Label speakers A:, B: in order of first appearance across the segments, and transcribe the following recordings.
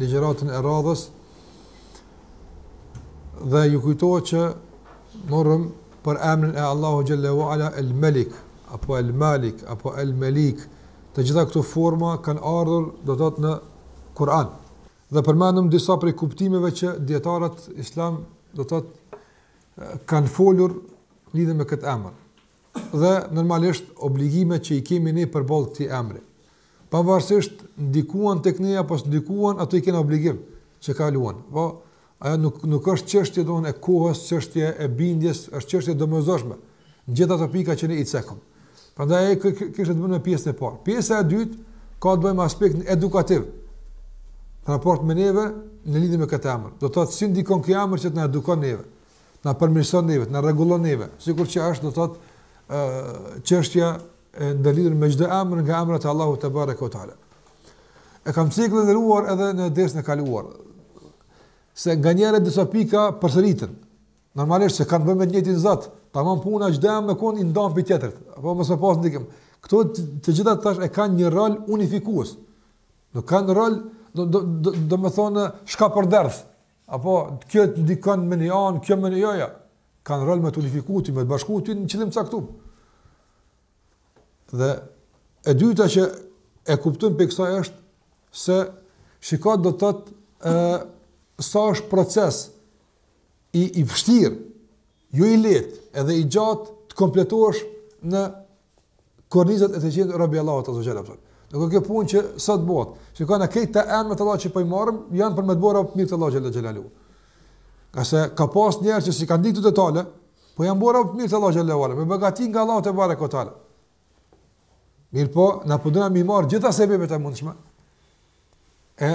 A: ligjëratën e radhës dhe ju kujtohet që morëm për emrin e Allahu xhelle ue ala el Melik apo el Malik apo el Melik të gjitha këto forma kanë ardhur do të thotë në Kur'an dhe përmendëm disa prej kuptimeve që dijetarët islam do të thotë kanë folur lidhur me këtë emër dhe normalisht obligimet që i kemi ne përballë këtij emri Pavarësisht ndikuan tek ne apo s'ndikuan, ato i kemi obligim që kaluan. Po ajo nuk nuk është çështje domethënë e kohës, çështje e bindjes, është çështje e domosdoshme. Gjithë ato pika që ne i cekëm. Prandaj ai kishte të bën me pjesën e parë. Pjesa e dytë ka të bëjë me aspektin edukativ. Në raport me neve, në lidhje me këtë emër. Do të thotë si ndikon ky emër që të na edukon neve. na përmirëson neve, na rregullon neve, sikur që është do të thotë ë çështja e ndërlidhur me çdo emër nga emrat e Allahut tebareke ue teala. E kam cek këtë edhe në dersin e kaluar. Se nganjëherë disa pika përsëriten. Normalisht se kanë të bëjnë me të njëjtin Zot, tamam puna çdo emër me kon i ndam prej tjetrit. Apo mos e pas ndikim. Këto të gjitha tash e kanë një rol unifikues. Do kanë rol do do do, do me thënë shkapërderdh. Apo kjo të ndikon me një anë, kjo me një jo, jo. Kanë rol me të unifiku ty, me të bashku ty në qëllim të caktum. Dhe e dyta që e kuptojmë prej kësaj është se shiko do të thotë e, sa është proces i, i vështirë, jo jo i lehtë edhe i gjatë të kompletohesh në kornizat e të qenit rob i Allahut azze ue xhel përën. Nuk është kjo punë që sot bëhet. Që ka në krejt këta emra të Allahut që po i marrim, janë për me t'bërë rob i mirë të Allahut xhele xhelaluhu. Ka se ka pas njerëz që s'i kanë ditë këto detale, po janë bërë rob të mirë të Allahut xhelaluhu. Me begatin nga Allahu tebareke ue teala. Mirëpo, na po dojmë me i marrë gjitha sebebet e mundshme. E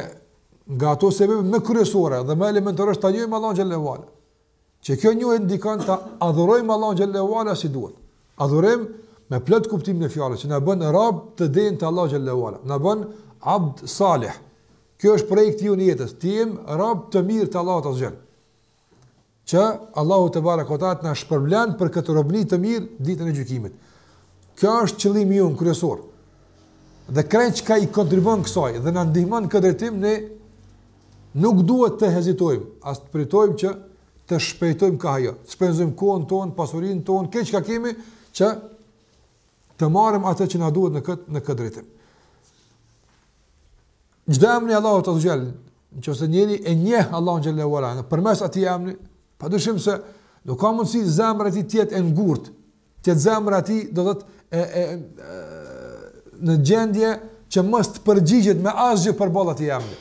A: nga ato sebebet më kryesore dhe më elementare është ta njohim Allahun xhelaluhu. Që kjo njohje ndikon ta adhurojmë Allahun xhelle ue ala si duhet. Adhurim me plot kuptimin e fjalës, që na bën rob të denjë të Allahut xhelle ue ala. Na bën abd salih. Kjo është projekti i jetës, të jemi rob të mirë të Allahut azze ue xhel. Që Allahu tebareke ue teala të na shpërblen për këtë robni të mirë ditën e gjykimit. Kjo është qëllimi jonë kryesor. Dhe krejt çka i kontribon kësaj dhe na ndihmon në këtë drejtim ne Nuk duhet të hezitojmë, as të përtojmë që të shpejtojmë kah ajo, të shpenzojmë kohën tonë, pasurinë tonë, krejt çka kemi që të marrim atë që na duhet në këtë, në këtë drejtim. Çdo emn i Allahut azze ue xhel, në qoftë se njeri e njeh Allahun xhelle ue ala, nëpërmes atij emni, pa dyshim se nuk ka mundësi zemra e tij të jetë e ngurtë, Që jetë zemra e tij do të thotë e e në gjendje që mos të përgjigjet me asgjë përballë këtij emri.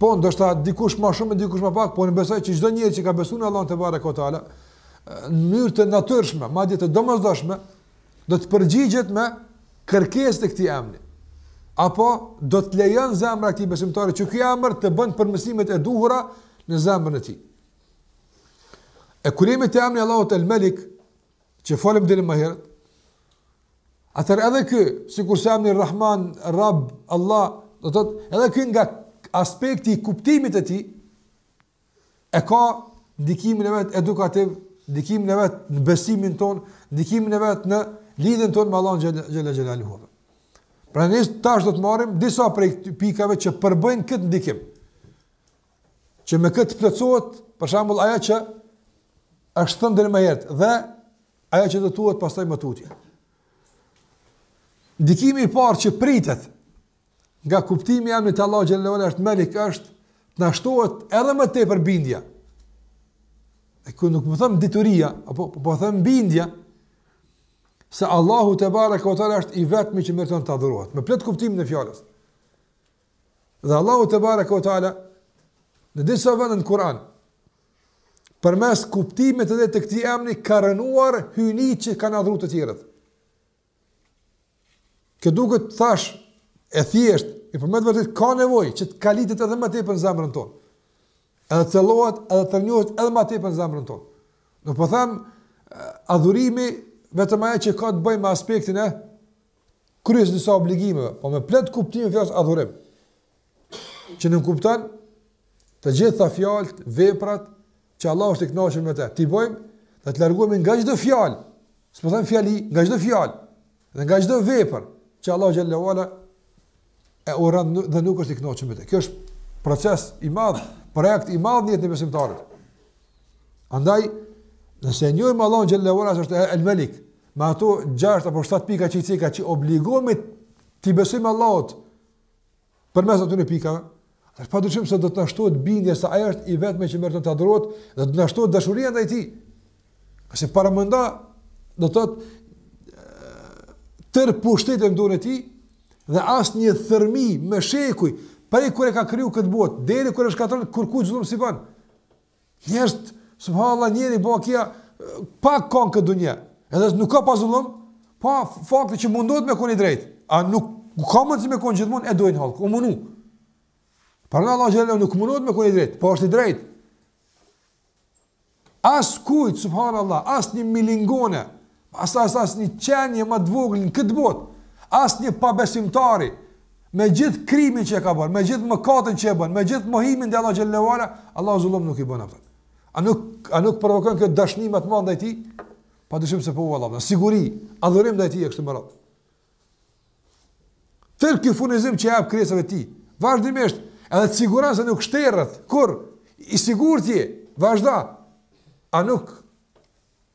A: Po ndoshta dikush më shumë e dikush më pak, por unë besoj që çdo njeri që ka besuar në Allahun tebareke ve teala, në mënyrë të natyrshme, madje të domosdoshme, do të përgjigjet me kërkesat e këtij emri. Apo do të lejon zemra e këtij besimtari që ky emër të bën përmirësimet e duhura në zemrën e tij. E kur jemi te emri Allahut El Melik, që folëm edhe më herët, atëherë edhe ky, sikurse emri Rahman, Rab, Allah, do të thotë edhe ky nga aspekti i kuptimit të tij, e ka ndikimin e vet edukativ, ndikimin e vet në besimin tonë, ndikimin e vet në lidhjen tonë me Allahun xhel-le xhelaluhu. Prandaj tash do të marrim disa prej pikave që përbëjnë këtë ndikim. Që me këtë plotësohet, për shembull, ajo që është thënë deri më herët dhe ajo që do të thuhet pastaj më tutje. Ndikimi i parë që pritet nga kuptimi i emrit Allahut xhel-le ue ala El Malik është të na shtohet edhe më tepër bindja. E nuk po them dituria, apo po, po them bindja, se Allahu tebareke ve teala është i vetmi që meriton të adhurohet, me plot kuptimin e fjalës. Dhe Allahu tebareke ve teala në disa vende në Kur'an përmes kuptimit edhe të këtij emri ka rrënuar hyjnitë që kanë adhuruar të tjerët. Kjo duket thashë e thjesht, e po me të vërtetë ka nevojë që të kalitet edhe më tepër në zemrën tonë. Edhe të thellohet, edhe të rrënjoset edhe më tepër në zemrën tonë. Nuk po them adhurimi vetëm ajo që ka të bëjë me aspektin e kryerjes së disa obligimeve, po me plot kuptimin e fjalës adhurim. Që nënkupton të gjitha fjalët, veprat që Allah është i kënaqur me to, t'i bëjmë dhe të largohemi nga çdo fjalë. S'po them fjali, nga çdo fjalë dhe nga çdo vepër që Allah xhel-le ue ala e urren dhe nuk është i kënaqur me të. Kjo është proces i madh, projekt i madh në jetën e besimtarit. Andaj nëse e njohim Allahun xhel-le ue ala se është El Malik, me ato 6 apo 7 pika që i ceka që obligohemi t'i besojmë Allahut përmes atyre pikave, Atëherë pa dyshim se do të na shtohet bindja se ai është i vetmi që meriton të adhurohet dhe do të na shtohet dashuria ndaj tij. Se paramendo do të thotë tërë pushteti në dorë të tij dhe asnjë thërmi me shekuj prej kur e ka kriju këtë botë, deri kur e shkatërron kërkush zullum s'i ban. Njerëzit, subhanallahu njeri po kia pa kon këtë dunja. Edhe nuk ka pa zullum, po fakti që mundohet me kon i drejt. A nuk ka mundësi me kon gjithmonë e dojnë hallk. U mundu. Por Allah xhelle nuk mundohet me kon i drejt, po është i drejt. As kujt subhanallahu, as një milingone As as as një qenie më të vogël në këtë botë, as një pabesimtari, me gjithë krimin që e ka bërë, me gjithë mëkatin që e bën, me gjithë mohimin ndaj Allahut xhelle ue ala, Allah zullum nuk i bën apëtën. A nuk, a nuk provokon këtë dashni më të madhe ndaj tij? Pa dyshim se po vallah, siguri, adhurim ndaj tij kështu me radhë. Tërë ky furnizim që i jep krijesave të tij, vazhdimisht, edhe të siguron se nuk shterret kurrë, i sigurt je, vazhdo. A nuk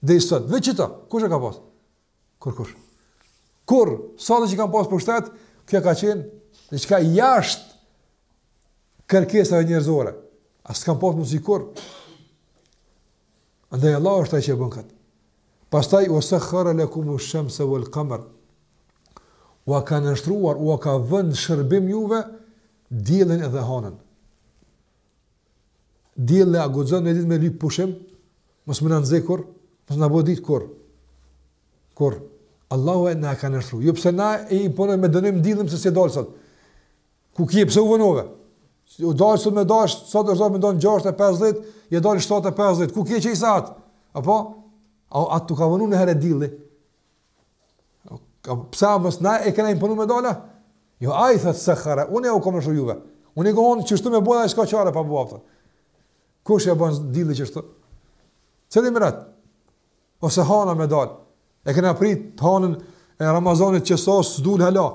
A: Deri sot, veç qëta, kush e ka pas? Kur, kush? Kurrë, sado që kanë pas pushtet, kjo ka qenë diçka jashtë kërkesave njerëzore. As s'kanë pas mundësi kurrë. Andaj Allah është ai që e bën këtë. Pastaj, o se khërë le kumë shemë se vëllë kamërë, ua ka nënshtruar, ua ka vënë në shërbim juve, diellin edhe hanën. Dielli a guxon një ditë me lyp pushim? Mos me na nxe kurrë, mos na bëj dritë kurrë. Kurrë. Allahu e na ka nënshtruar. Jo pse na e imponojmë me dënim diellin pse s'i dal sot. Ku ke pse u vonove? U dal sot me dash, sot do të thonë me don 6:50, je dal 7:50. Ku ke qaj sat? Apo a a t'u ka vonuar një herë dielli? Pse mos na e kena imponuar me dal a? Jo ai thot sakhara, unë u kam juve. Unë gjon qështu me bo, ai s'ka çare pa bo. Kush e bën dilli qështu? Çeli me radhë. Ose hana me dal. E kena prit hanën e Ramazanit që sa s'dul hala.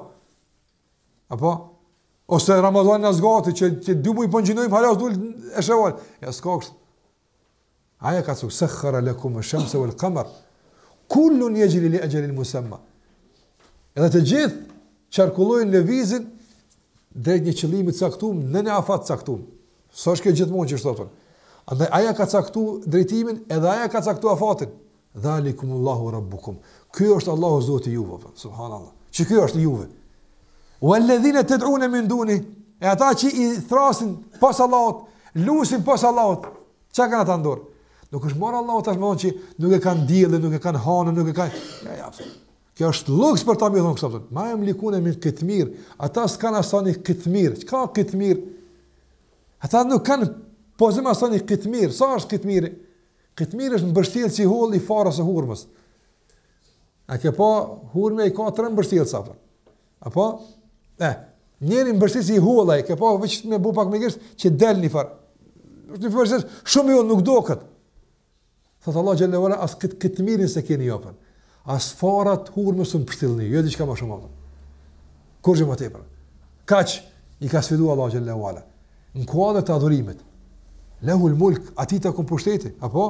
A: Apo ose Ramazani na zgati qe dy muaj po agjinojmë hala s'dul e Sheval. Ja s'ka kështu. Ai e ka thënë sakhara lakum ash-shamsa wal-qamar kullun yajri li ajalin musamma. Edhe të gjithë qarkullojnë lëvizin drejt një qëllimi të caktuar në një afat të caktuar. S'është kjo gjithmonë qështu. Andaj ai ja ka caktuar drejtimin edhe ai ja ka caktuar afatin. Dhalikumullahu rabbukum. Ky është Allahu Zoti i juve, po, subhanallahu. Qiky është i juve? Walladhina tad'una min duni, e ata që i thrasin pas Allahut, lusin pas Allahut. Çka kanë ata n'dor? Nuk është marr Allahu tash me thonë që nuk e kanë diellin, nuk e kanë hanën, nuk e kanë. Ja, ja. Po. Kjo është luks për ta me thonë kështu. Po. Ma yamlikuna min qitmir. Ata s'kan as ni kitmir. Çka kitmir? Ata nuk kanë posedim as ni kitmir. Sa është kitmir? Kitmir është mbështjellësi i hollë i farës së hurmës. A ke pa, hurma i ka tre mbështjellësa farën. Apo? E, njëri mbështjellës i hollë, a ke pa, veç me bu pak me gisht, që del një farë. Një farë, shumë i hollë, nuk duket. Thotë Allahu xhelle ve ala, as këtë, kitmirin s'e keni jo për. As farën e hurmës s'mun e mbështillni, jo diçka më shumë. Kurrë më tepër. Kaq i ka sfiduar Allahu xhelle ve ala. Në kuadër të adhurimit. Lehul mulk, atij i takon pushteti, apo?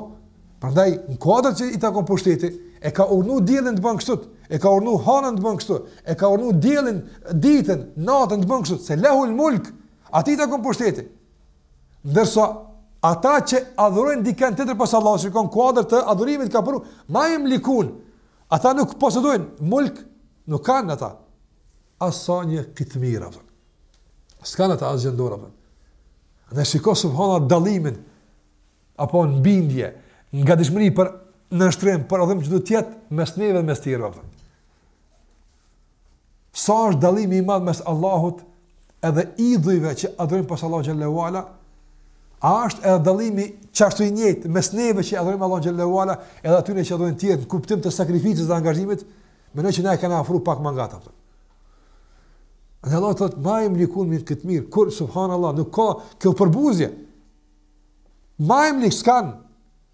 A: Prandaj, në kuadër që i takon pushteti, e ka urdhnu diellin të bënë kështut, e ka urdhnu hanën të bënë kështut, e ka urdhnu diellin, ditën, natën të bënë kështut, se lehul mulk, atij i takon pushteti. Ndërsa ata që adhurojnë dikë tjetër pas Allahut, shiko në kuadër të adhurimit apo ma jemlikun. Ata nuk posedojnë mulk, nuk kanë ata. As një kitmir, apo. S'kanë ata asgjë n'dorë, apo. Dhe shiko subhanallah dallimin, apo në bindje, në gadishmëri për nënshtrim, për adhurim që do t'jetë mes neve dhe mes tjerëve, apo. Sa është dallimi i madh mes Allahut edhe idhujve që adhurojnë pas Allahut xhelle ve ala, a është edhe dallimi qashtu i njëjtë mes neve që adhurojmë Allahun xhelle ve ala edhe atyre që adhurojnë tjetër në kuptim të sakrificës dhe angazhimit, mendoj që ne e kena afru pak më nga ta. Dhe Allahu thotë, ma jemlikune min kitmir, kur, subhanallah, nuk ka kjo përbuzje. Ma jemlik, s'kanë,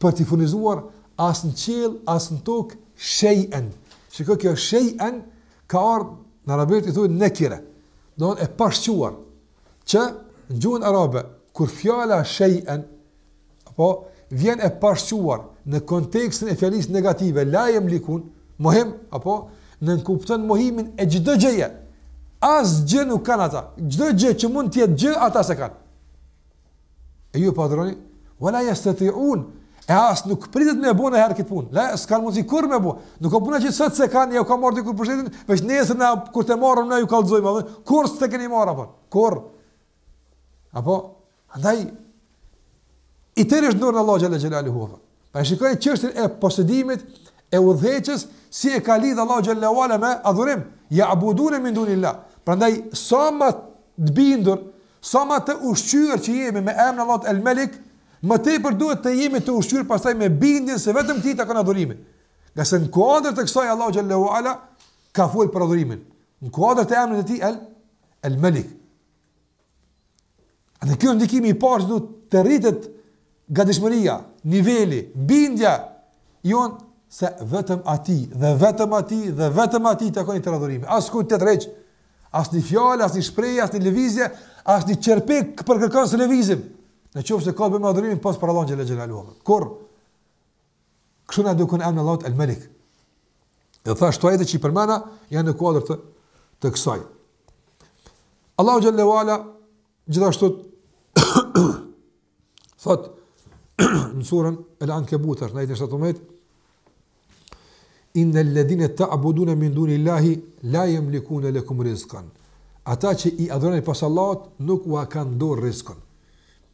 A: Për t'i furnizuar as në qiell as në tokë shej'en. Shiko kjo shej'en ka ardhur në arabisht i thonë nekire. Domethënë e pashquar që në gjuhën arabe kur fjala shej'en apo vjen e pashquar në kontekstin e fjalisë negative la jemlikun mohim apo nënkupton mohimin e çdo gjëje. Asgjë nuk kanë ata. Çdo gjë që mund të jetë gjë ata s'e kanë. E ju po adhuroni? Ve la jestetiun, e as nuk pritet me bu një herë këtë punë, le, s'kanë mundësi kurrë me bu, nuk ka puna që sot s'e kanë, u ka marrë dikush pushtetin, veç nesër na, kur ta marrim na ju kallëzojmë, dhe, kurrë s'e keni marrë, apo, kurrë, apo, andaj, i tëri është n'dorën e Allahut xhelle xhelaluhu, Pra shikoni çështjen e posedimit e udhëheqjes si e ka lidh Allahu xhelle ve ala me adhurim. Jabudune min dunillah. Prandaj sa më të bindur, sa më të ushqyer që jemi me emrin e Allahut El Malik, më tepër duhet të jemi të ushqyer pastaj me bindjen se vetëm atij i takon adhurimi. Ngase në kuadër të kësaj Allahu xhelle ve ala ka fol për adhurimin. Në kuadër të emrit të tij El El Malik. Edhe kjo ndikimi i parë që duhet të rritet gatishmëria, niveli, bindja jon se vetëm atij dhe vetëm atij dhe vetëm atij i takon ky adhurimi. Askujt tjetër hiç, asnji fjalë, asnji shprehje, asnji lëvizje, asnji qerpik për kërkon s'e lëvizim. Në qofë se ka bëjmë adhurimin, pos për Allahun xhele xhelaluhu. Kur Kështu na edukon emri i Allahut El Malik. Dhe thash ato ajete që i përmenda janë në kuadër të të kësaj. Allahu xhelle ue ala gjithashtu thot në surën El Ankabut në ajetin 17 Inna alladhina ta'buduna min duni Allahi la yamlikuna lakum rizqan. Ata që i adhuroni pos Allahut nuk ua kanë në dorë rrizkun.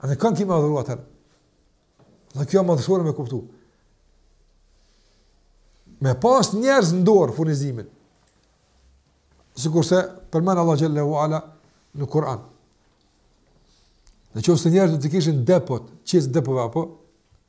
A: A kënë ki me adhuru atëherë? Dhe kjo a madhështore me kuptu. Me pas njerëz në dorë furnizimin. Sikurse përmend Allah Xhelle ue Ala në Kur'an. Në qoftë se njerëz do t'i kishin depot, çelësat e depove apo,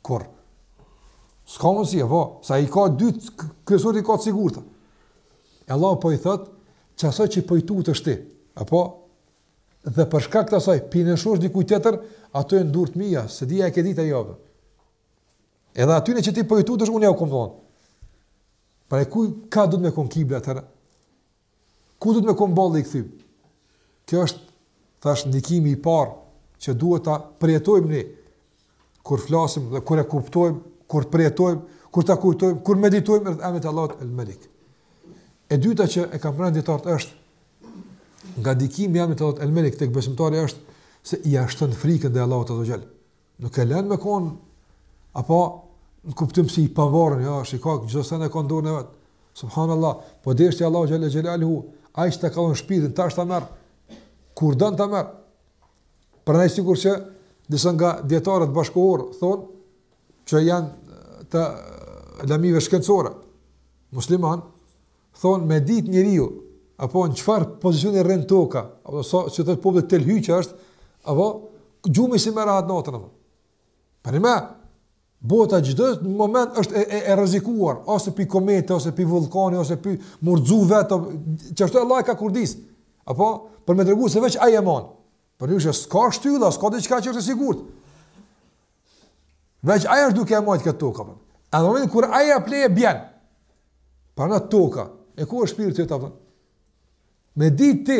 A: Kur? S'ka mundësi, apo, sa i ka dytë, kësot i ka të sigurta. E Allah po i thotë, që asaj që po i tutesh ti, apo, dhe për shkak të asaj, po i nënshtrohesh dikujt tjetër, ato janë në durt e mia, s'e di a e ke ditë a jo. Edhe atyne që ti po i tutesh, unë ja u kom dhonë. Pra e ku, ka duhet me kon kibla atëherë? Ku duhet me kon balli i kthym? Kjo është thash ndikimi i parë që duhet ta përjetojmë ne kur flasim dhe kur e kuptojmë, kur përjetojmë, kur ta kujtojmë, kur meditojmë rreth emrit të Allahut El Malik. E dyta që e kanë përmend dijetarët është nga ndikimi i emrit të Allahut El Malik tek besimtari është se ia shton frikën ndaj Allahut Azze ue Xhel. Nuk e lënë me kon apo në kuptim si i pavarur, jo, shih ka çdo send e ka në dorën e vet. Subhanallahu, po deshti Allahu xhalla xhelalu, ai që ta ka dhënë shpirtin tash ta merr. Kur don ta merr. Prandaj sikur që disa nga dijetarët bashkëkohorë thonë që janë të lamive shkencore. Musliman, Thonë me ditë njeriu, apo në çfarë pozicioni rrin toka, apo sa si thotë populli tel hiqja është, apo gjumi s'e merr rahat natën apo. Pra kjo bota çdo moment është e, e, e rrezikuar, ose pej komete, ose pej vullkani, ose pej mu rrxu vetë, çfarë Allah ka kurdis. Apo për më tregu se veç ai e mon. Pra nji send s'ka shtylla, s'ka diçka që është e sigurt. Veç ai është duke e majt këtë tokë, apo. Edhe në momentin kur ai, apo, e len e bjen, pra toka, e ku është shpirti, apo. Me di ti,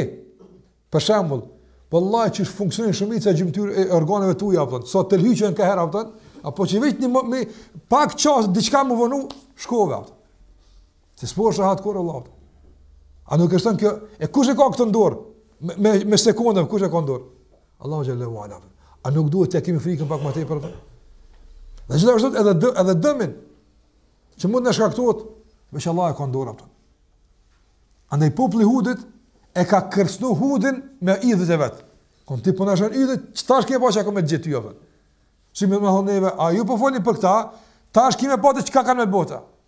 A: për shembull, vallahi qysh funksionon shumica gjymtyrve e organeve tuaja, apo, sa tel hiqen ka herë, apo, apo që veç një më, pak çast, diçka m'u vonu, shkove, apo. Se s'po është rahat kur Allah. A nuk është kjo? E kush e ka këtë n'dorë? Me me, me sekonda kush e ka n'dorë? Allahu xhelle ue ala. A nuk duhet të kemi frikën pak më tepër? Dhe gjithashtu edhe dë, edhe dëmin që mund të na shkaktohet, veç Allahu e ka n'dorë atë. Andaj populli i Hudit e ka kërcënu Hudin me idhujt e vet. Kon ti po na i shan idhujt, çfarë ke pasur apo me gjithë ju atë? Si me thonë neve, a ju po folni për këtë? Tash ki me pa ti çka kanë me bo ata?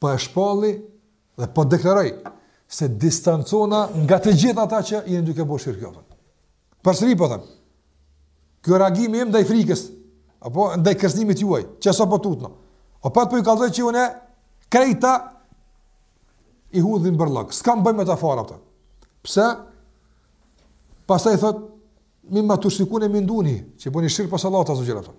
A: po e shpalli dhe po deklaroj se distancona nga të gjithë ata që jeni duke bërë shirk jotën. Përsëri po them. Ky reagimi im ndaj frikës apo ndaj kërcënimit juaj, që s'po tutna. Hapt po ju kallzoj që unë krejt i hudhi n'bërllok. S'kam punë me ta fare pëtën. Pse? Pastaj thot, mimma tushrikune min dunihi, që po bëni shirk pos Allahut azze ve xhel pëtën.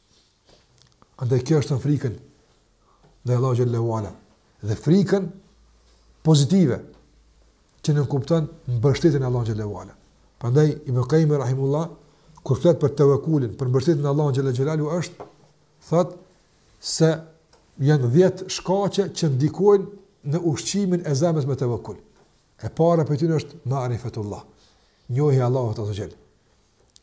A: Andaj kjo është frikën ndaj Allahut xhelle ue ala. Dhe frikën pozitive që nënkupton mbështetjen n'Allahun xhelle ue ala. Andaj, Ibn Kajjimi rahimehullah, kur flet për tevekulin, për mbështetjen n'Allahun xhelle ue ala, është, thot, se janë dhjetë shkaqe që ndikojnë në ushqimin e zemrës me tevekul. E para prej tyne është marifetullah, njohja e Allahut azze ve xhel.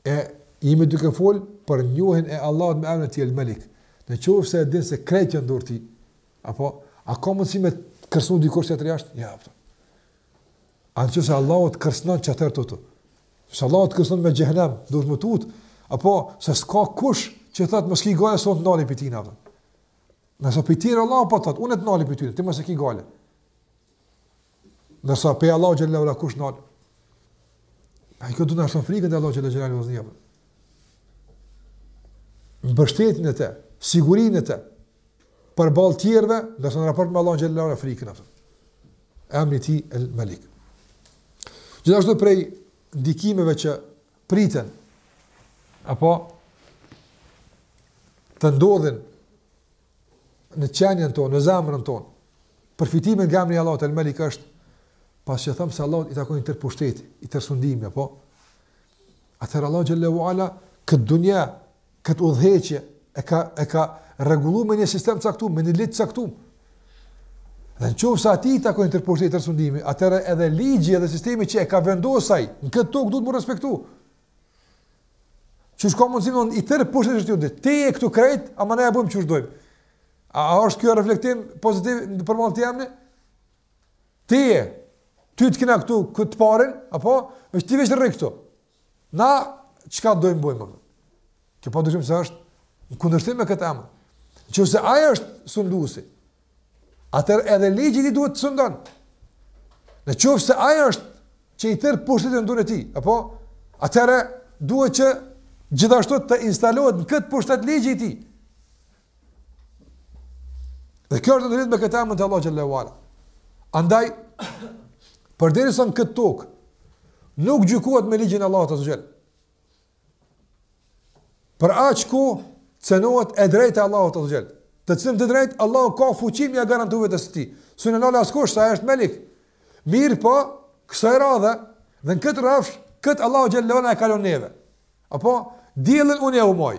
A: E jemi duke fol për njohjen e Allahut me emrin e Tij El Malik. Në qoftë se e din se krejt janë n'dorë t'Tij, apo a ka mundësi me t'kërcënu dikush tjetër jashtë? Jo, apo. A në qoftë se Allahu të kërcnon, atëherë tutu. Se Allahu të kërcnon me xhehnem, duhet me u tut, apo se s'ka kush që t'thotë mos ki gajle, se unë ta nali për tina. Ndërsa për tjerët Allahu po thotë, unë ta nali për tina, ti mos ki gajle. Ndërsa pej Allahut xhelle ue ala kush t'nal. Ai këtu dëshmon frikën ndaj Allahut xhelle xhel vëzë njëmë. Mbështetjen e tij, sigurinë e tij, përballë tjerëve, ndërsa në raport me Allahun xhelle ue ala frikën e tij. Emri i Tij el Malik. Gjithashtu prej ndikimeve që priten, apo të ndodhin në qenien tonë, në zemrën tonë. Përfitimi nga emri i Allahut El Malik është pasi që them se Allahut i takon i tërë pushteti, i tërë sundimi apo. Atëherë Allahu xhelle ue ala këtë dunja, këtë udhëheqje e ka e ka rregullu me një sistem t'caktuar, me një ligj t'caktuar. Dhe në qoftë se Atij i takon i tërë pushteti, i tërë sundimi, atëherë edhe ligji edhe sistemi që e ka vendos Ai, në këtë tokë duhet me u respektu. Qysh ka mundësi me i tërë pushteti është ju dhe, ti je këtu krejt, ama ne e bojmë qysh dojmë. A, a është kjo reflektim pozitiv në përmën të jemni? Ti je, ty të kena këtu t'parin, apo, me që ti veç rri këtu. Na, çka dojmë bojmë. Kjo pa dyshim se është në kundërshtim me këtë emër. Qoftë se Ai është sunduesi, atëherë edhe ligji i tij duhet të sundon. Në qofë se ai është që i tërë pushteti n'dorë e tij, apo? Atëherë duhet që gjithashtu të instalohet në këtë pushtet ligji i tij. Dhe kjo është në lidhje me këtë emën të Allahut xhelle ue ala. Andaj, përderisa në këtë tokë, nuk gjykohet me ligjin e Allahut azze ue xhel. Për aq ku cenohet e drejta e Allahut azze ue xhel. Të cilën të drejtë Allahu ka fuqi me ia garantu vetes së tij. S'e ndal askush se është melik. Mirëpo, kësaj radhe, dhe në këtë rrafsh, këtë Allahu xhelle na e ka lon neve. Apo, diellin unë e krijoj,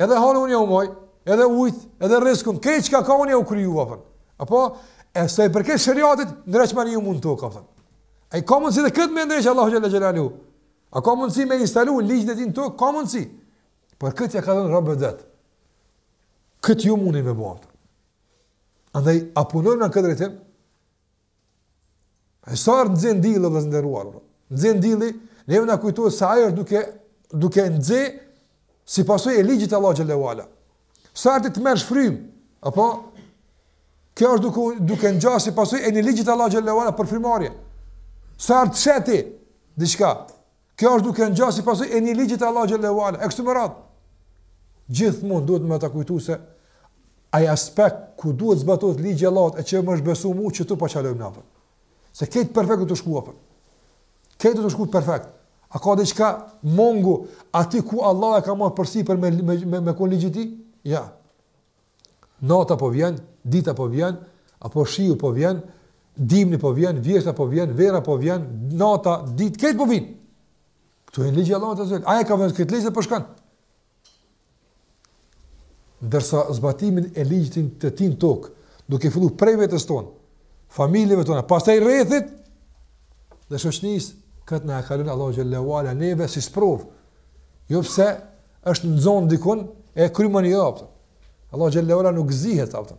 A: edhe hanën unë e krijoj, edhe ujt, edhe riskun, krejt çka ka unë e krijoj, apo. Apo, e sa i përket sheriatit, ndreqmani ju mund të ka, apën. A ka mundësi edhe këtë me ndreq Allahu xhelle ue ala A ka mundësi me instalu ligjin e tij në tokë? Ka mundësi. Por këtë ia ka lon robve t'vet. Këtë ju mundi me bo. Andaj a punojmë në këtë drejtim? E sa herë nxen dilli, vëllezër të nderuar. Nxen dilli, neve na kujtohet se ai është duke duke nxë si pasojë e ligjit të Allahut xhelle ue ala. Sa herë të marrësh frymë, apo kjo është duke duke ngja si pasojë e një ligji të Allahut xhelle ue ala për frymëmarrje. Sa herë tjetër diçka. Kjo është duke ngja si pasojë e një ligji të Allahut xhelle ue ala. E kështu me radhë. Gjithmonë duhet me ta kujtu se ai aspekt ku duhet zbatohet ligji i Allahut e që më është besu mu, qitu po çalojmë na atëherë. Se krejt perfekt tu shku, apo. Krejt tu shku perfekt. A ka diçka mangu aty ku Allahu e ka marrë përsipër me, me, me, me konë ligji i tij? Jo. Nata po vjen, dita po vjen, apo shiu po vjen, dimni po vjen, vjeshta po vjen, vera po vjen, nata, dita, krejt po vijnë. Tu e nën ligjin e Allahut azze ue xhel. Ai e ka vendos këtë ligj për shka. Ndërsa zbatimin e ligjit të tij në tokë, duke fillu prej vetes tonë, familjeve tona, pastaj rrethit dhe shoqnisë, këtë na e ka lënë Allahu xhelle ue ala neve si sprovë. Jo pse është i nxanë dikun e kryemani ju. Allahu xhelle ue ala nuk zihet atë.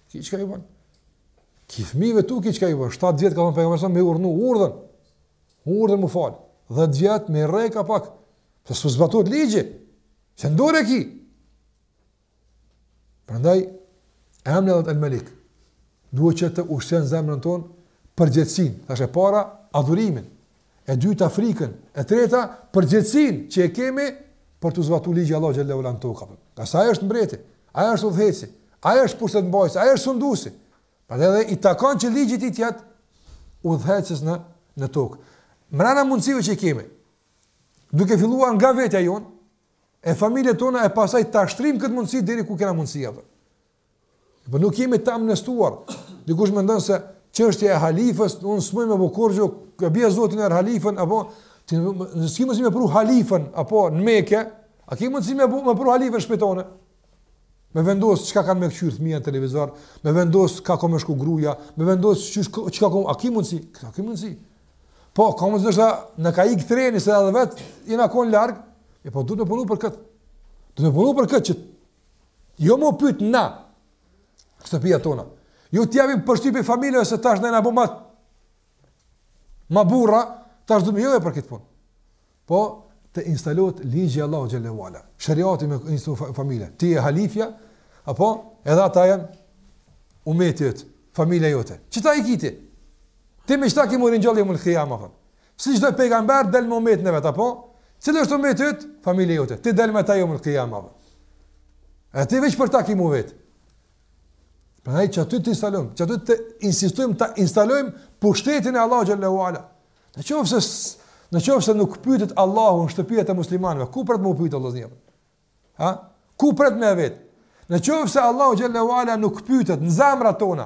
A: Ki çka i bën? Ki, fëmijëve tu ki çka i bën? 7 vjet ka thënë pejgamberi a.s. me i urdhnu urdhën. Urdhën m'u fal. 10 vjet me i rre ka pak. Pse s'u zbatojt ligji. Se n'dorë e ki. Prandaj emri i Allahut el-Malik duhet që të ushqen zemrën tonë përgjegjësinë, thashë e para adhurimin, e dyta frikën, e treta përgjegjësinë që e kemi për të zbatuar ligjin e Allahut xhelle ue ala n'tokë. Ngase ai është mbreti, ai është udhëheqësi, ai është pushtetmbajtësi, ai është sunduesi. Prandaj edhe i takon që ligji i tij t'jetë udhëheqës në në tokë. Mbrenda mundësive që kemi. Duke filluar nga vetja jonë, e familjet tona e pastaj ta shtrijmë këtë mundësi deri ku kena mundësi apo. Po nuk jemi të amnestuar. Dikush mendon se çështja e halifës, unë s'muj me bo kurgjo, e bje Zoti halifën, apo, ti, në s'ki mundsi me pru halifën, apo, në Mekë, a ki mundsi me, me pru halifën n'shpi tone? Me vendosë çka kanë me këqyrë thmija në televizor, me vendosë kah ka me shku gruja, me vendosë çka ka ka, a ki mundsi? Këta ki mundsi. Po, ka mundsi ndoshta na ka ikë treni, se edhe vetë, jena konë largë, e po, duhet punu për këtë. Duhet punu për këtë, që Jo m'u pyt na n'shtëpia tona. Jo t'i japim përshtypje familjeve se tash jena bo ma, ma burra, tash do të jojë për këtë punë. Po të instalohet ligji i Allahut xhele ve ala. Sheriati me u instalu n'familje. Ti je halifja apo edhe ata janë umeti yt, familja jote. Qita i ki ti. Ti me qita ki m'u ringjallë jomul kijame, apo. Si çdo pejgamber del me umetin e vet, apo? Cili është umeti yt? Familja jote. Ti del me ta jomul kijame. Ti veç për ta ki m'u vet. Prandaj që aty të instalojmë, që aty të insistojmë ta instalojmë pushtetin e Allahut xhele ve ala. Në qoftë se në qoftë se nuk pyetet Allahu në shtëpinë e muslimanëve, ku pret m'u pyet Allahu xhele ve ala. Ha? Ku pret m'u vet? Në qoftë se Allahu xhele ve ala nuk pyetet në zemrat tona,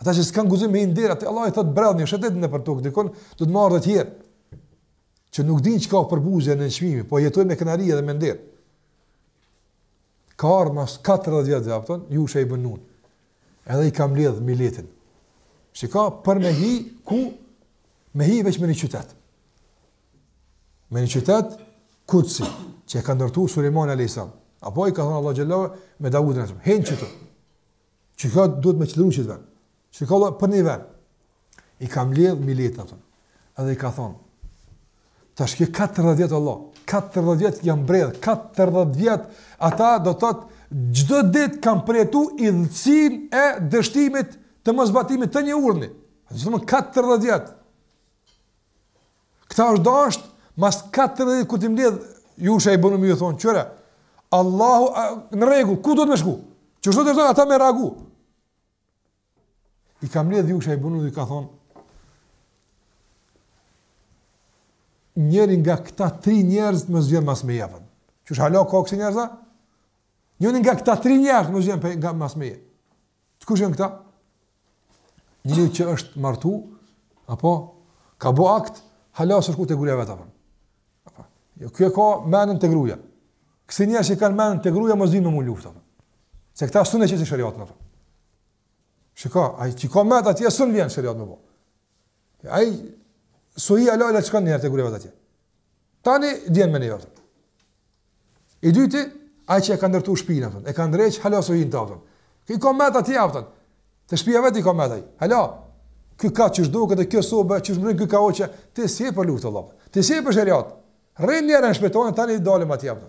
A: Ata që s'kanë guxim me hi n'derë, ata Allahu i thotë bredhni, shetitni nëpër tokë, dikur, do të marrë dhe tjerë, që nuk din çka përbuzja, nënçmimi, po jetojnë me krenari edhe me nderë. Ka ardh mas 40 vjetëve, apo, thonë, Jusha ibn Nun, edhe i ka mledhë miletin, shkojnë për me hi, ku me hi veç me një qytet. Me një qytet, Kudsi, që e ka ndërtu Suleiman a.s. Apo i ka thonë Allah xhele ve ala, me Davudin a.s. Hin në qytet, Që kjo duhet me çliru qit vend. Që të kalla për një vend. I ka mledhë miletin tanë. Edhe i ka thonë. Tash qe 40 vjetë Allah. 40 vjetë janë bredhë. 40 vjetë ata do të thotë, çdo ditë kanë përjetu idhësinë e dështimit të moszbatimit të një urdhni. Në që të më 40 vjetë. Këta është dashtë, mas 40 kur t'i mbledh, Jusha ibn Nun me ju thonë, kqyre, Allahu, a, në rregull, ku duhet me shku? Qysh do, qysh do ata me reagu. I ka mbledh Jusha ibn Nun dhe i ka thonë, njëri nga këta tri njerëzit mos vjen mas meje, apo. Qysh hala ka kësi njerëza? Njëri nga këta tri njerëzit mos vjen mas meje, apo. Tash kush janë këta? Një që është martu, apo ka bo akt, hala s'është shku te gruja vetë, apo. Jo, ky e ka menën te gruja. Kësi njerëz që e kanë menën te gruja, mos vinë me mu n'luftë, apo. Se këta s'un e qesin sheriatin, apo. Çka, ai që ka metë atje, s'un e bjen sheriatin, apo. Ai s'o hi hala hala çka ndjer te gruja e vet atje. Tani dien me nevojë. I dyti, ai që e ka ndërtuar shpinën atë. E ka ndreq hala s'o hi ta atë. Ky ka met atje atë. Te shpia vet i ka met atje. Hala. Ky ka çish duket e kjo soba çish mrin ky ka hoq. Ti si e për luftë Allah. Ti si e për sheriat. Rrin njëra në shpi tonë tani dalim atje atë.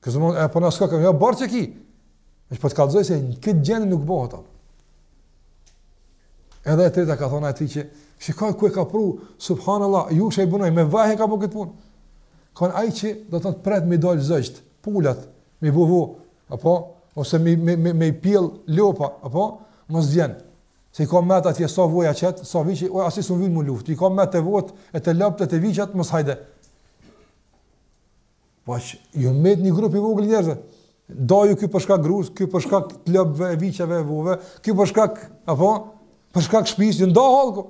A: Kësë mund, e po në s'ka kërë, ja barë që ki. E që po të kalëzoj se në këtë gjendje nuk bëhet apo. Edhe e treta ka thonë atij që, shikaj ku e ka pru, subhanallah, Jusha bin Nun, me vahj e ka bo këtë punë. Kanë ai që do të thotë pret me dal zogjt, pulat, me bo vo, apo ose me me me, me pjell lopa, apo mos vjen. Se i ka met atje sa vo i çet, sa viçi, o asi s'u vin me luftu. I ka met te vot e te lopt te viçat mos hajde. Po që ju met një grup i vogël njerëzve. Do ju kjo për shkak grusë, kjo për shkak të lopëve, e viçave, e vove, kjo për shkak, apo, për shkak të shpisë, ju nda hallku.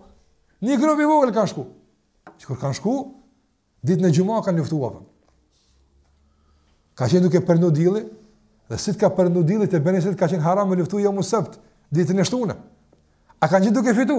A: Një grup i vogël kanë shku. Që kur kanë shku, ditën e xhuma kanë luftu, a kupton. Ka qenë duke perëndu dilli, dhe si të ka perëndu dilli, te Beni ka qenë haram me luftu jeumu sebt, ditën e shtune. A kanë qenë duke fitu?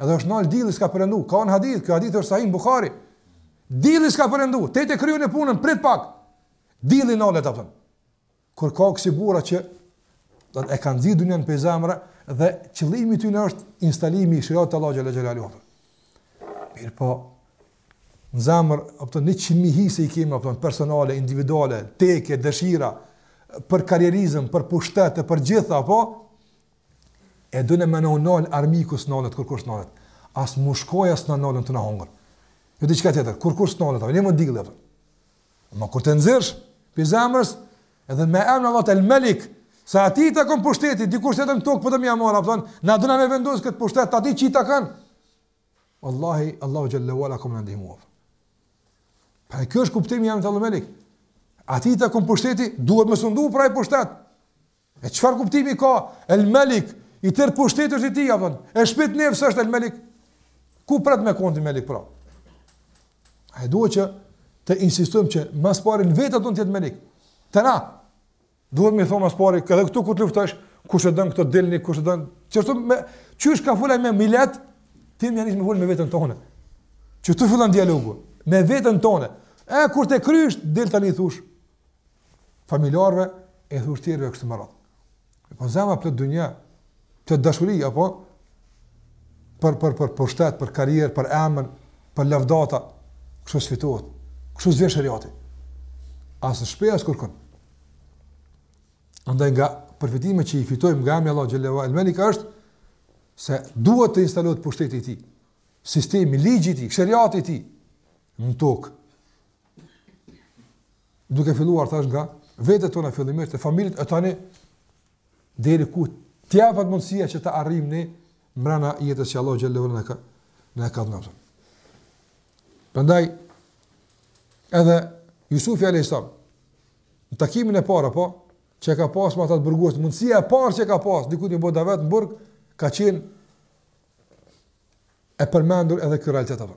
A: Edhe është nal dilli s'ka perëndu, ka në hadith, ky hadith është sahih në Bukhari. Dilli s'ka perëndu, dej të kryun punën, prit pak. Dilli nalet, a kupton. Kur ka kësi burra që do të e kanë nxi dunjanë prej zemre dhe qëllimi i tyne është instalimi i sheriatit të Allahut xhelle xhelaluhu. Mirëpo, në zemër, a kupton, njëqind mi hise i kemi, a kupton, personale, individuale, teke, dëshira, për karierizm, për pushtet, për gjitha, apo, E dona me na u nal armiku s'nalet kurrkush s'nalet as mushkoja s'na nalet tu na hongër jo diçka tjetër kurrkush s'nalet apo ne më digëll apo ama kur të nxirsh pi zemrës edhe me emrin Allah el Malik se atij i takon pushteti dikush tjetër në tokë po do me marr apo na dona me vendos kët pushtet atij çi i takon Wallahi Allahu xhalla wala ka me na ndihmu pa e kjo është kuptimi i emrit Allah Malik atij i takon pushteti duhet me sundu pra ai pushtet E çfarë kuptimi ka El Malik i tërë pushteti është i tij, apo e shpirt nefs është El Malik? Ku pret me kon ti Malik pra? A e duhet që të insistojmë që ma s'pari në veten tonë të jetë Malik. Te na. Duhet me thonë ma s'pari, edhe këtu ku të luftosh, kush e don këtë dilni, kush e don. Çfarë më çysh ka fol ai me milet? Ti me nis me fol me veten tonë. Që të fillon dialogu me veten tonë. E kur të krysh, del tani thosh, familjarëve e e të tjerëve kështu me radhë. Po zama për dunja, për dashuri apo për për për pushtet, për karrierë, për emër, për lavdata, kështu s'fitohet. Kështu zgjesh riati. As në shpi as kurkun. Andaj nga përfitime që i fitojmë nga emri Allahut xhelalu el Malik është se duhet të instalohet pushteti i tij. Sistemi ligji i tij, sheriati i tij në tokë. Duke filluar thash nga vetë tona fillimisht e familjet e tona deri ku t'ja na mundësia që të arrijmë ne mbrena jetës që Allah xhallahu na ka na ka dhënë. Prandaj edhe Jusufi alayhis salam në takimin e parë apo që ka pas me ata të burgosur mundësia e parë që ka pas diku në bisedë vet në burg ka qenë e përmendur edhe ky realitet apo.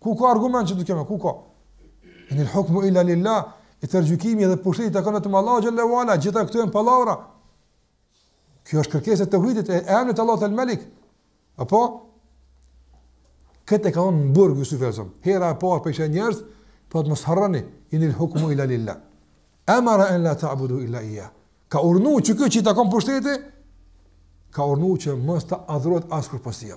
A: Ku ka argument që do të kemë? Ku ka? In el hukmu illa lillah, e tërë gjykimi dhe pushteti i takon vetëm Allahu xhalla wala, gjitha këto janë pallavra. Kjo është kërkesa e teuhidit e emrit të Allahut el-Malik. Apo këtë tha në burg Jusufi alayhis salam. Hera e parë për njerëz, po të mos harroni in el hukmu illa lillah. Amara an la ta'budu illa iyyah. Ka urdhnu që ky që i takon pushteti, ka urdhnu që mos të adhurohet askush pos tij.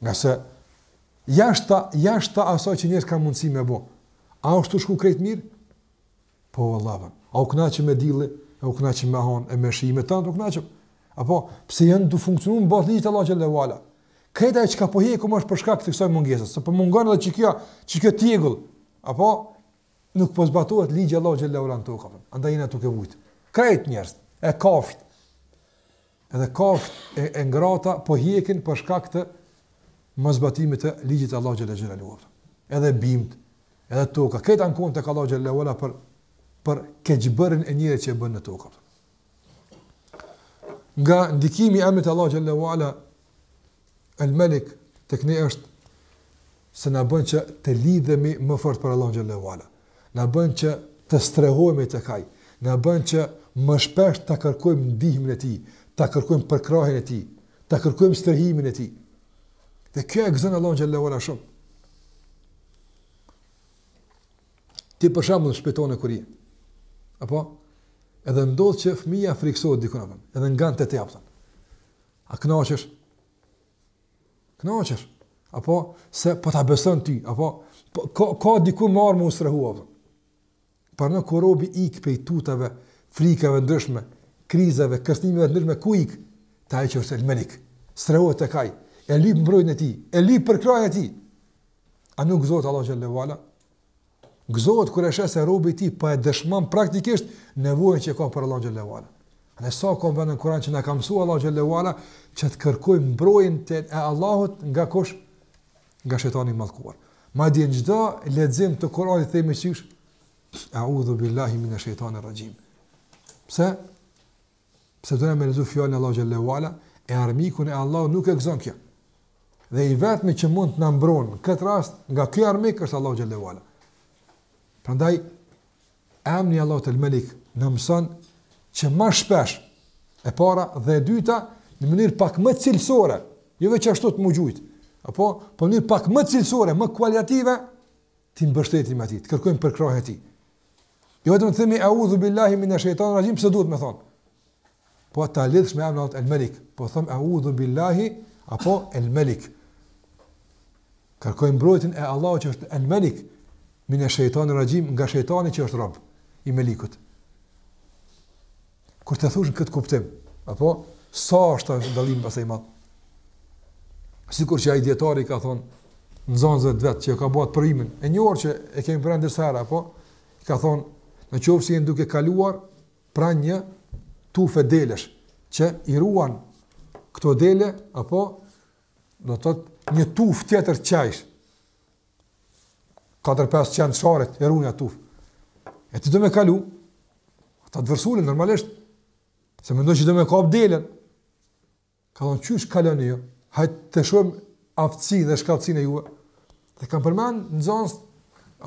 A: Ngase jashta, jashta asaj që njerëz ka mundësi me bo. A është tu shku krejtë mirë? Po, Allah, a u kënaqëm me dill, a u kënaqëm me hanë, e me shi, me tana, u kënaqëm... Apo, pse janë tu funksionu në bazë ligjit Allah xhalla wala? Krejt ajo çka po hjekum është për shkak të kësaj mungesës, se po mungon edhe qekjo, qekjo tjegull, apo, nuk po zbatohet ligji i Allahu xhalla wala në tokë, andaj jena tuke vujtë. Krejt njerëz, e kafshët, Edhe kafshët e, e ngrata po hjekin për shkak të moszbatimit të ligjit të Allahu xhalla wala. Edhe bimt, edhe toka, këta ankohen tek Allahu xhalla wala për për keqbërjen e njerit që e bën në tokë. Nga ndikimi i emrit Allahu xhalla wala El Melik tek ne është se na bën që të lidhemi më fort për Allahun xhallahu ala. Na bën që të strehohemi tek ai, na bën që më shpesh ta kërkojmë ndihmën e tij, ta kërkojmë përkrahjen e tij, ta kërkojmë strehimin e tij. Dhe kjo e gëzon Allahun xhallahu ala shumë. Ti për shembull shpëton e kurie. Apo edhe ndodh që fëmija friksohet dikun apo edhe ngan te ti A kënaqesh? Kënaqesh? Apo se po të beson ty, apo po, ka ka diku me ardh me u strehu. Po në qoftë robi ik pej tutave, frikave ndryshme, krizave, kërcënimeve ndryshme ku ik? Te ai që është el Malik. Strehohet tek ai. E lyp mbrojtjen e tij, e lyp përkrahjen e tij. A nuk gzot Allah xhallahu ala? Gëzohet kur e sheh se robi i tij po e dëshmon praktikisht nevojën që ka për Allahun xhelle ue ala. Dhe sa ka vende në Kur'an që na ka mësuar Allahu xhelle ue ala që të kërkojmë mbrojtjen e Allahut nga kush? Nga shejtani i mallkuar. Madje në çdo lexim të Kur'anit themi qysh A'udhu billahi minash shaitanir rajim. Pse? Pse do me lexu fjalën e Allahut xhelle ue ala, e armikun e Allahut nuk e gëzon kjo. Dhe i vetmi që mund të na mbron në këtë rast nga ky armik është Allahu xhelle ue ala. Prandaj emri i Allahut el-Malik na mëson që më shpesh e para dhe e dyta në mënyrë pak më cilësore, jo veç ashtu të mugjujt. Apo po në mënyrë pak më cilësore, më kualitative t'i mbështetemi atij, të kërkojmë përkrahjen e tij. Jo vetëm të themi eudhu billahi min ash-shaytan rajim, pse duhet me thon? Po ta lidhsh me emrin e Allahut el-Malik, po them eudhu billahi apo el-Malik. Kërkoj mbrojtjen e Allahut që është el-Malik min ash-shaytan rajim nga shejtani që është rob i Melikut. Kur ta thush në këtë kuptim, apo, sa është dallimi pastaj i madh? Sikur që ai dijetari i ka thonë nxënësve të vet, që e ka bërë provimin e njohur që e kemi përmend disa herë, apo, ka thonë, në qoftë se jeni duke kaluar pranë një tufe delesh, që i ruan këto dele, apo, do të thotë një tufë tjetër qensh, 4-5 qen sharri e rujnë atë tufë. E ti do me kalu, ata të vërsulen normalisht, se mendojnë që do me kap delen. Ka thonë, qysh kaloni ju, hajt të shoh aftësinë dhe shkathtësinë e juve. Dhe kanë përmend nxënësit,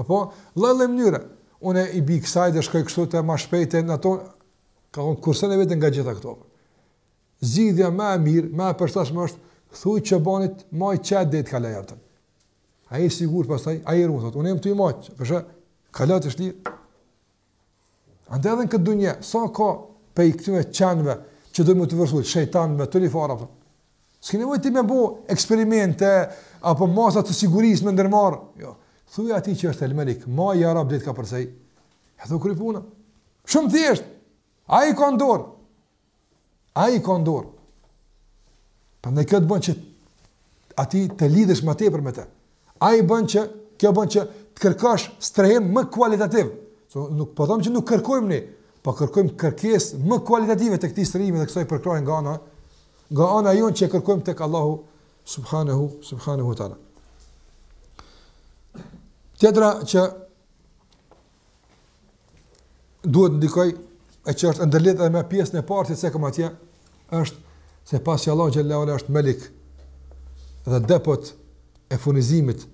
A: apo, lloj-lloj mënyre, unë i bi kësaj dhe shkoj kështu të ma shpejt e në ato, ka thonë, kurse në vetën nga gjitha këto. Zgjidhja më e mirë, më e përshtatshme është, thuj çobanit, maji qentë deri të kaloj Ai i sigurt pastaj, ai rrugë thotë, unë jam këtu i maj, është kalat është lirë. Andaj edhe në këtë dunje, sa ka prej këtyre qenve që dojnë me t'u vërsul, shejtan me të li fara, për. S'ki nevojë ti me bo eksperimente, apo masa të sigurisë me ndërmarrë. Jo. Thuj atij që është el-Melik, maji o Rab deri të kapërcej. Edhe u kry puna. Shumë thjeshtë. Ai i ka në dorë. Ai i ka në dorë. Prandaj kjo të bën që ti të lidhesh më tepër me të. Ai bën që kjo bën që të kërkosh strehim më kualitativ. Jo, nuk po them që nuk kërkojmë ne, po kërkojmë kërkesë më kualitative të këtij strehimi dhe kësaj përkrahje nga ana nga ana jonë që kërkojmë tek Allahu subhanahu subhanahu wa taala. Tjetra që duhet të ndikojë e që është ndërlidhë edhe me pjesën e partë se kemi atje është se pasi Allahu xhele xhelaluhu është Malik dhe depot e furnizimit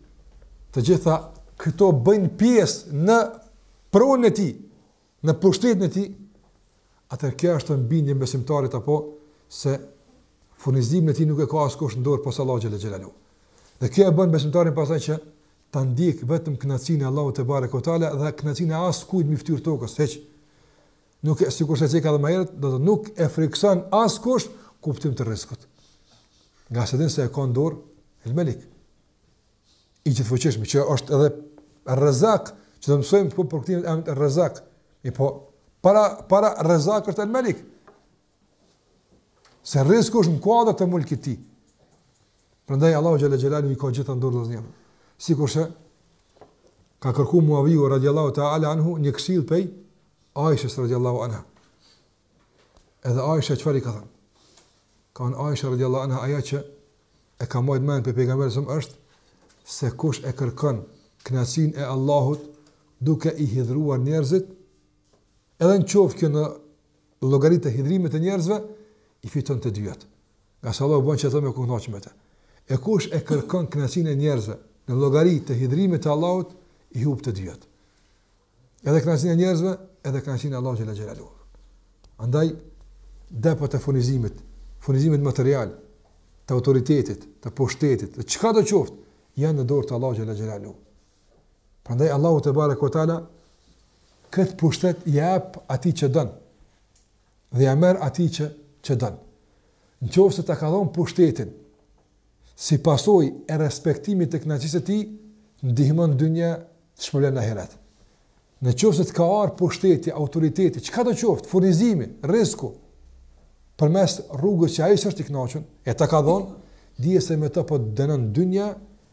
A: të gjitha këto bëjnë pjesë në pronën e tij, në pushtetin e tij, atëherë kjo është në bindje besimtarit apo se furnizimin e tij nuk e ka askush në dorë pos Allahu xhele xhelaluhu. Dhe kjo e bën besimtarin pastaj që ta ndjek vetëm kënaqësinë e Allahut tebareke ve teala dhe kënaqësinë e askujt mbi fytyrë tokës, hiç. Nuk e sikurse çka edhe më herët, do të nuk e frikëson askush kuptim të rrezikut. Ngase din se e ka në dorë El Malik. I Gjithëfuqishmi që është edhe Rezak, që do të mësojmë këtu për këtë emër Rezak. E po para para Rezak është El Malik. Se rizku është në kuadër të mulkit tij. Prandaj, Allahu xhele xhelaluhu i ka gjitha në dorë dhe zhjëmë. Sikurse ka kërku Muaviju radiallahu ta'ala anhu një këshillë prej Aishës radiallahu anha. Edhe Aisha çfarë i ka thënë? Ka thënë Aisha radiallahu anha ajo që e ka mbajtë mend prej Pejgamberit është se kush e kërkon knaqësinë e Allahut duke i hidhruar njerëzit edhe në qoftë kjo në llogari të hidhrimit të njerëzve, i fiton të dyjat. Ngase Allahu bën që ata me u kënaqë me të. E kush e kërkon kënaqësinë e njerëzve në llogari të hidhrimit të Allahut, i humb të dyjat. Edhe kënaqësinë e njerëzve, edhe kënaqësinë e Allahut xhele xhelaluhu. Andaj depot e furnizimit, furnizimit material të autoritetit, të pushtetit, të çkado qoftë, janë në dorë të Allahut xhele xhelaluhu. Prandaj Allahu tebareke ve teala këtë pushtet i jep atij që don. Dhe ia merr atij që që don. Në qoftë se ta ka dhon pushtetin si pasojë e respektimit të kënaqësisë së tij, të ndihmon në dynja të shpërblen në ahiret. Në qoftë se të ka ardhë pushteti, autoriteti, çkado qoftë, furnizimi, rizku, përmes rrugës që ai s'është i knaqun, e të ka dhonë, dije se me të po të dënon në dynja,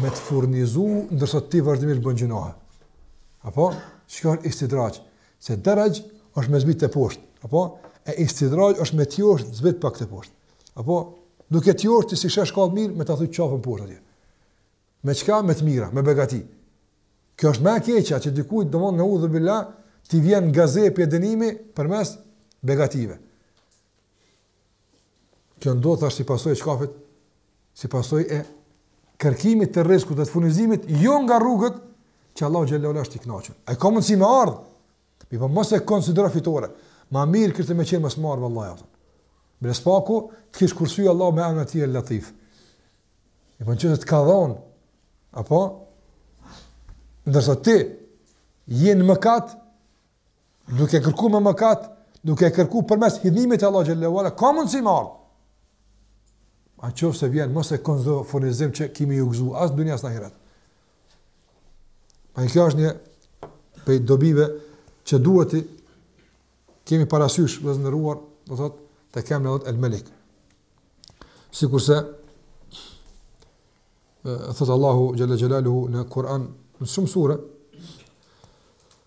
A: me të furnizu ndërsa ti vazhdimisht bën gjynahe. Apo, çka është istidraxh? Se derexh është me zbrit teposhtë. Apo, e istidraxh është me t'poshtë zbrit pak teposhtë. Apo, duke t'poshtë ti s'i sheh ka mirë, me ta thy qafën poshtë atje. Me çka? Me të mira, me begati. Kjo është më e keqja që dikujt do mund me i ndodh bile t'i vjen gazepi e dënimi përmes begative. Kjo ndodh tash si pasojë e çkafit, si pasoj e kërkimit të rrizkut dhe të furnizimit, jo nga rrugët që Allahu xhallahu ala është i kënaqur. Ai ka mundësi me ardh. Mirëpo mos e konsidero fitore. Ma mirë kishte me qenë mos me marr vallahi atë. Më së paku të kish kursy Allahu me anë të Latif. E po ç'është të ka dhon. Apo ndërsa ti je në mëkat, duke kërku me mëkat, duke kërku përmes hidhërimit të Allahut xhele ue ala, ka mundësi me ardhë. E në qoftë se vjen, mos e konsidero furnizim që ki me ju gëzu, as në dunja as në ahiret. Andaj kjo është një prej dobive që duhet të kemi parasysh vëllezër të nderuar, do të thotë, te ky emën i Allahut el-melik. Sikurse, thotë Allahu xhele ue ala në Kur'an, në shumë sure,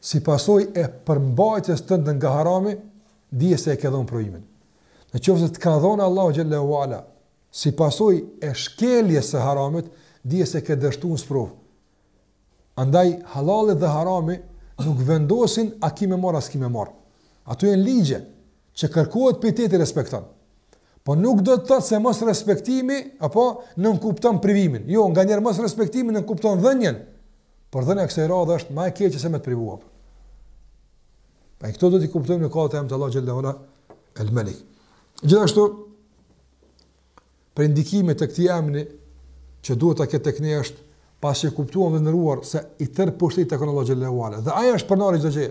A: Si pasojë e përmbajtjes tënde nga harami, dije se e ke dhënë provimin. Në qoftë se të ka dhënë Allahu xhele ue ala, si pasojë e shkeljes së haramit, dije se ke dështu në sprovë. Andaj halali dhe harami nuk vendosin a ki me marr a s'ki me marr. Ato janë ligje që kërkohet prej teje t'i respekton. Po nuk do të thotë se mosrespektimi, apo, nënkupton privimin. Jo, nganjëherë mosrespektimi nënkupton dhënjen, por dhënja kësaj radhe është ma e keqe se me të privu, apo. Pra, këto do t'i kuptojmë në kuadër të emnit të Allahut xhele ue ala El Melik. Gjithashtu, prej ndikimeve të këtij emni që duhet të ketë te njeriu është pasi që kuptuam, të nderuar, se i tërë pushteti i takon Allahut xhele ue ala. Dhe ai është pronari i gjithçkaje.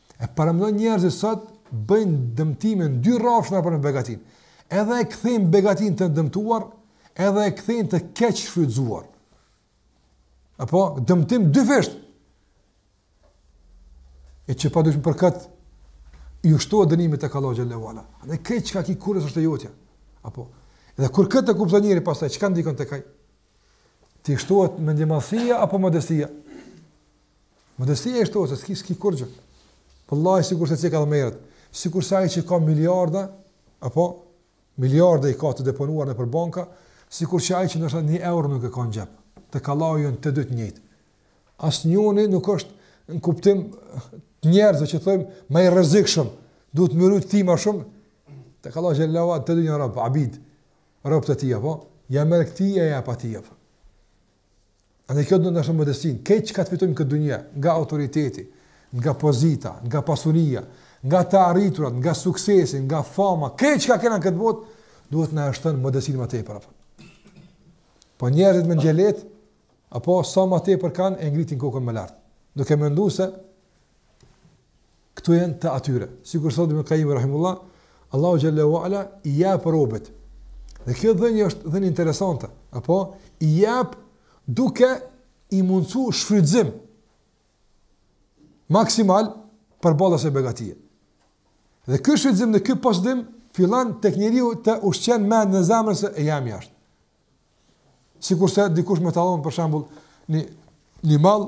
A: E paramendoni njerëzit sot bëjnë dëmtime në dy rrafshe, apo, në begatin. Edhe e kthejnë begatinë të dëmtuar, edhe e kthejnë të keqshfrytëzuar. Apo, dëmtim dyfish. E që pa dyshim për këtë, ju shtohet dënimi tek Allahu xhele ue ala. Andaj krejt çka ki kurrgjë s'është e jotja. Apo, edhe kur këtë e kupton njeriu pastaj, çka ndikon tek ai? T'i shtohet mendjemadhësia apo modestia? Modestia shtohet se s'ki, s'ki kurrgjë. Wallahi sikur se cekëm herët. Sikurse ai që ka miliarda apo miliarda e i ka të deponuar nëpër banka, sikur që ai që ndoshta një euro nuk e ka në xhep. Tek Allahu janë të dy të njëjtë. Asnjëri nuk është në kuptim të njerëzve që thonë më i rrezikshëm, duhet me lut ti më shumë. Tek Allahu xhele ue ala të dy janë rob, abid. Rob të tij apo ia merr këtij e ia jep atij apo. Andaj kjo duhet të na shton modestinë, krejt çka të fitojmë n'këtë dunja, nga autoriteti, nga pozita, nga pasuria, nga të arriturat, nga suksesi, nga fama, krejt çka kena në këtë botë, duhet të na shton modestinë ma tepër. Apo. Po njerëzit mendjelehtë, apo sa më tepër kanë, e ngritin kokën më lartë. Duke mendu se, Këto janë të atyre. Sikur thotë Ibn Qayyim rahimullah, Allahu xhalla wa ala i jep robit. Dhe kjo dhënie është dhënie interesante, apo i jep duke i mundsu shfrytëzim maksimal për balës e begative. Dhe kjo shfrytëzim dhe kjo posedim fillon te ky njeriu të ushqen me në zemrën se e jemja është. Sikurse dikush me ta lon për shembull një, një mall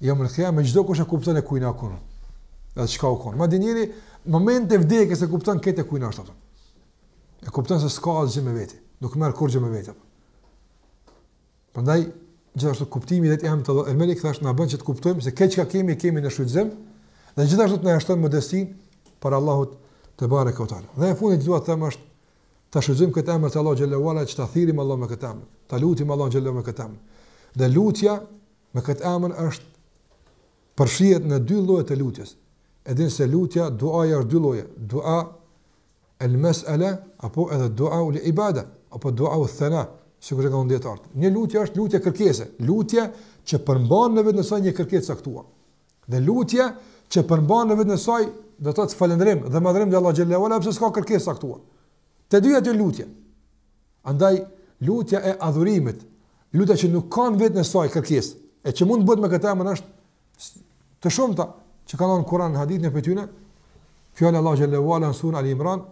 A: Jeumul Kijame çdokush e kupton e kujna u konë. Edhe çka u konë. Madje njeri, momentin e vdekjes e kupton këtë e kujna është. E kupton. E kupton se s'ka asgjë me veti. Nuk merr kurrgjë me veti. Prandaj, gjithashtu kuptimi i vetë emrit El-Melik është na bën që të kuptojmë se këtë çka kemi, kemi në shfrytëzim, dhe gjithashtu të na e shtojë modestinë për Allahut tebareke ue teala. Dhe e fundit që dua të them është Ta shfrytëzojmë këtë emër të Allahut xhalla wa ala që ta thirrim Allahun me këtë emër. Ta lutim Allahun xhallahu me këtë emër. Dhe lutja me këtë emër është përfshihet në dy lloje të lutjes. E dimë se lutja, duaja është dy lloje. Dua el mes'ala apo edhe dua ul ibada apo dua ul thana, sikur e kanë nda dijetarët. Një lutje është lutje kërkese, lutje që përmban në veten e saj një kërkesë caktuar. Dhe lutje që përmban në vetën e saj, do të thotë falënderim dhe madhërim të Allahut xhalla wa ala po s'ka kërkesë caktuar. Të dyja janë lutje. Andaj lutja e adhurimit, lutja që nuk ka në vetën e saj kërkesë, e që mund të bëhet me këtë emër është të shumta që kanë në Kur'an në hadith në pyetjen fjala e Allahut xhalla wa ala në suren Ali Imran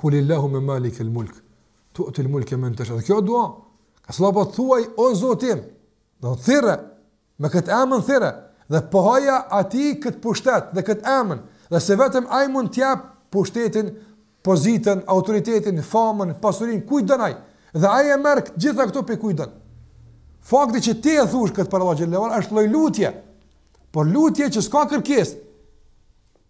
A: Kulillahumme malik el mulk tu'til mulke men tesha Dhe kjo dua Ka së lapat thuaj o Zoti im, domethënë thirre Me këtë emën thirre, dhe pohoja atij këtë pushtet dhe këtë emën, dhe se vetëm ai mund të jap pushtetin, pozitën, autoritetin, famën, pasurinë kujt don ai, dhe ai e merr të gjitha këto prej kujt don. Fakti që ti e thosh këtë për Allahu xhalla wa ala është lloj lutje, por lutje që s'ka kërkesë.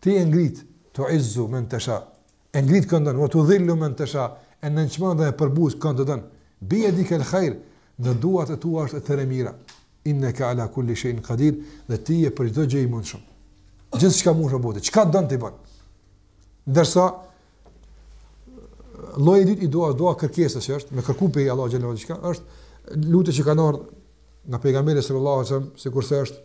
A: Ti e ngrit, tu izzu men tesha, e ngrit kënd don, wa tu dhillu men tesha, e nënçmon dhe e përbuz kënd të don. Bi yadika al khayr, në duart e tua është e tërë e mira. Innaka ala kulli shay'in qadir, dhe ti je për çdo gjë i mundshëm. Gjithçka mundesh me bo ti, çka don ti bën. Ndërsa lloji i dytë i dua, dua kërkesës që është, me kërku pe Allah xhelalu diçka, është lutjet që kanë ardhur nga pejgamberi sallallahu alajhi wasallam, sikurse është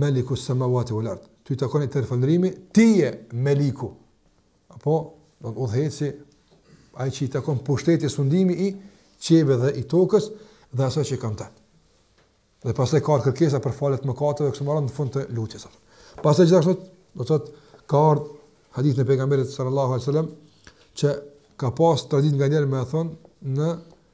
A: Meliku semawati wal ard. Ty të takon i tërë falënderimi, ti je Meliku. Apo, do të thotë udhëheqësi, ai që i takon pushteti sundimi i qiejve dhe i tokës dhe asaj që ka në të. Dhe pastaj ka kërkesa për faljen e mëkateve, kështu me radhë në fund të lutjes. Pastaj gjithashtu, do të thotë, ka ardhë hadith i pejgamberit sallallahu alaihi wasallam që ka pas traditë nganjëherë me e thonë në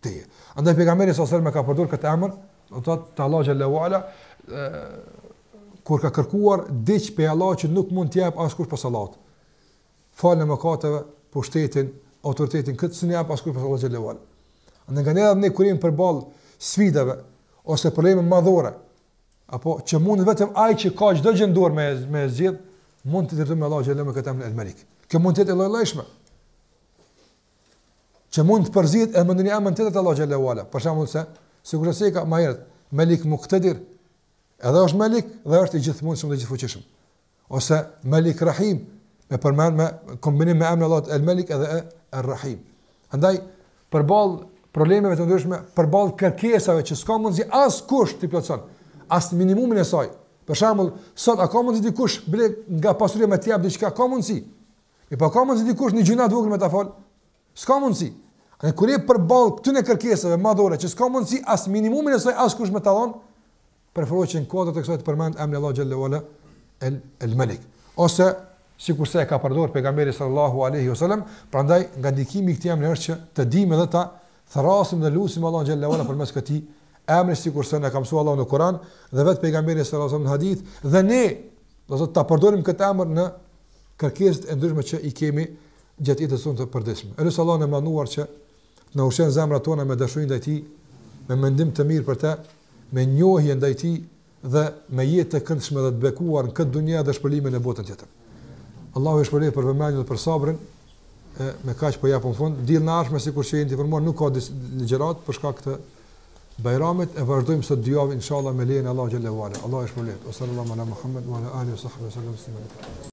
A: teje. Andaj pejgamberi sa selam e ka përdorur këtë emër, do të thotë te Allahu xhalla wala, kur ka kërkuar diç pe Allahu që nuk mund të jap askush pas Allahut. Faljen e mëkateve, pushtetin, autoritetin këtë s'i jap askush pas Allahu xhalla wala. Andaj nganjëherë edhe ne kur jemi përball sfidave ose problemeve madhore, apo që mund vetëm ai që ka çdo gjë në dorë me i zgjidh, mund t'i drejtohemi Allahu xhalla me këtë emër el Malik. Kjo mund të jetë e llojllojshme. që mund të përzihet edhe me ndonjë emër tjetër të Allahu xhallahu ala. Për shembull se sikurse e thamë më herët Malik Muqtadir. Edhe është Malik dhe është i gjithmundshëm dhe i gjithfuqishëm. Ose Malik Rahim me përmend me kombinim me emrin Allahu El Malik edhe El Rahim. Andaj përball problemeve të ndryshme, përball kërkesave që s'ka mundsi askush të plotëson, as minimumin e saj. Për shembull, sot a ka mundsi dikush pak nga pasuria me të jap diçka, ka mundsi. Mirëpo a ka mundësi dikush një gjynah të vogël me ta fal? S'ka mundësi. E kur je përballë këtyre kërkesave madhore që s'ka mundësi as minimumin e saj askush me ta dhon, preferohet që në kuadër të kësaj të përmend emrin Allah xhallahu ala el el Malik. Ose sikur se e ka përdor pejgamberi sallallahu alaihi wasallam, prandaj nga ndikimi i këtij emri është që të dimë edhe ta thërrasim dhe lusim Allahun xhallahu ala përmes këtij emri sikurse na ka mësuar Allahu në Kur'an dhe vetë pejgamberi sallallahu alajhi wasallam në hadith dhe ne të ta përdorim këtë emër në kërkesat e ndryshme që i kemi gjatë jetës sonë të përditshme. E lus Allahun e madhëruar që të na ushqen zemrat tona me dashuri ndaj tij, me mendim të mirë për të, me njohje ndaj tij dhe me jetë të këndshme dhe të bekuar në këtë dunja dhe shpëtim në botën tjetër. Allahu ju shpërbleftë për vëmendjen dhe për sabrin. E, me kaq po përfundojmë. Të dielën e ardhshme sikur që jeni të informuar nuk ka ligjërat për shkak të Bajramit e vazhdojmë sot dy javë inshallah me lejen e Allahu xhelalu ala. Allahu ju shpërbleftë. Sallallahu ala Muhammed wa ala alihi wa sahbihi sallam.